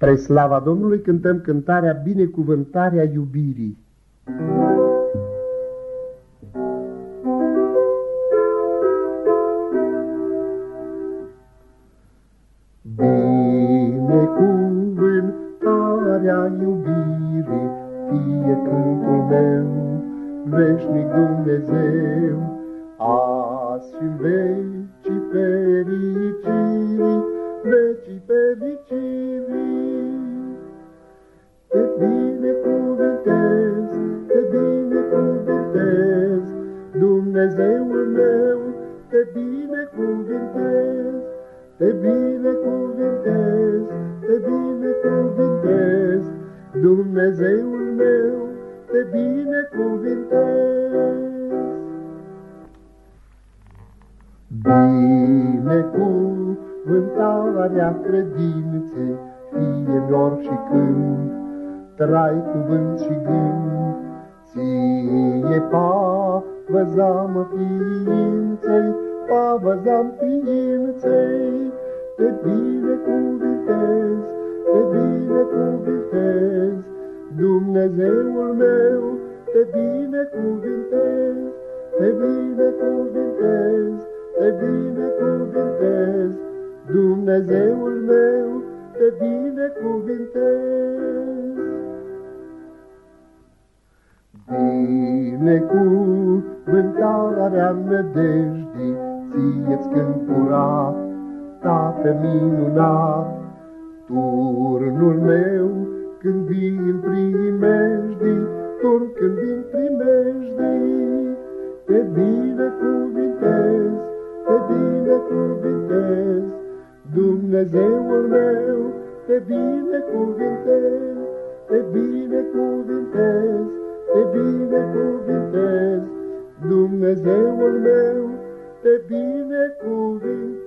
Pre slava Domnului cântăm cântarea Binecuvântarea iubirii. Binecuvântarea iubirii fie cântul meu, veșnic Dumnezeu, azi și veci fericirii, te binecuvântez, te binecuvântez, te binecuvântez, Dumnezeul meu, te binecuvântez. Binecuvântarea credinței, fie mior și când, trai cuvânt și gând, ție pavăzam ființei, pavăzam ființei, te binecuvântez, te binecuvântez, Dumnezeul meu, te binecuvântez, te binecuvântez, te binecuvântez, Dumnezeul meu, te binecuvântez. Binecuvântarea nădejdii, ție-ți cânt curat, Tată minunat, turnul meu, când vin primejdii, turn când vin primejdii, te binecuvântez, te binecuvântez, Dumnezeul meu, te binecuvântez, te binecuvântez, te binecuvântez, Dumnezeul meu, te binecuvântez.